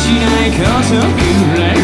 しないことぐらい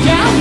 Yeah.